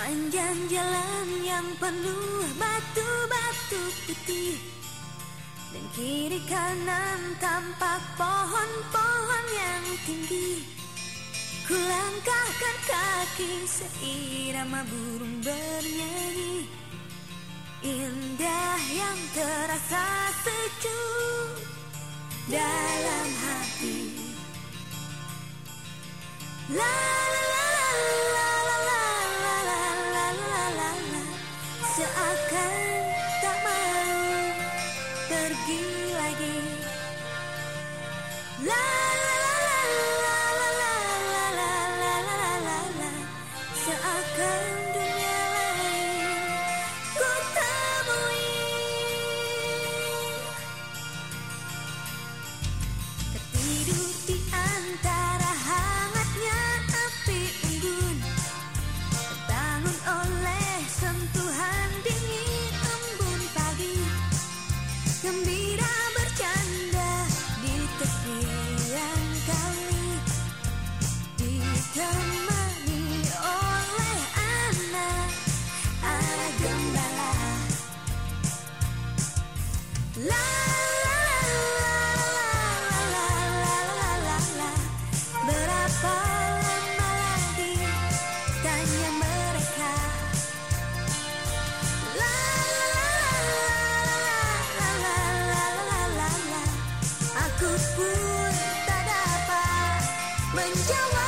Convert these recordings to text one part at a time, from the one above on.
Panjang jalan yang penuh batu-batu putih. Dan kiri kanan tampak pohon-pohon yang tinggi. Kulangkahkan kaki seirama burung bernyanyi. Indah yang terasa sejuk dalam hati. Love Love. still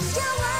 Still